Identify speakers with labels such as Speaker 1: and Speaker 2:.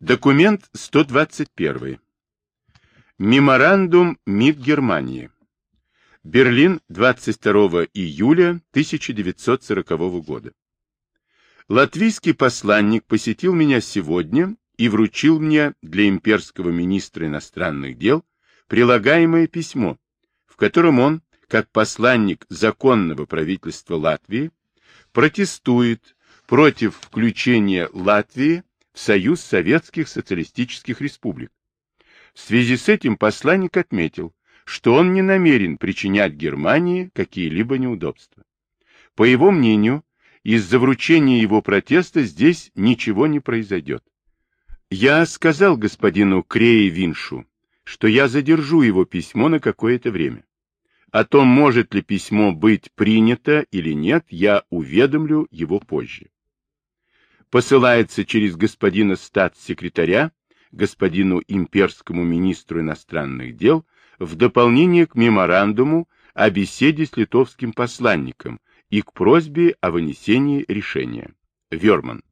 Speaker 1: Документ 121. Меморандум МИД Германии. Берлин, 22 июля 1940 года. Латвийский посланник посетил меня сегодня и вручил мне для имперского министра иностранных дел прилагаемое письмо, в котором он, как посланник законного правительства Латвии, протестует против включения Латвии в Союз Советских Социалистических Республик. В связи с этим посланник отметил, что он не намерен причинять Германии какие-либо неудобства. По его мнению, из-за вручения его протеста здесь ничего не произойдет. Я сказал господину Крее Виншу, что я задержу его письмо на какое-то время. О том, может ли письмо быть принято или нет, я уведомлю его позже посылается через господина статс-секретаря, господину имперскому министру иностранных дел, в дополнение к меморандуму о беседе с литовским посланником и к просьбе о вынесении решения. Верман.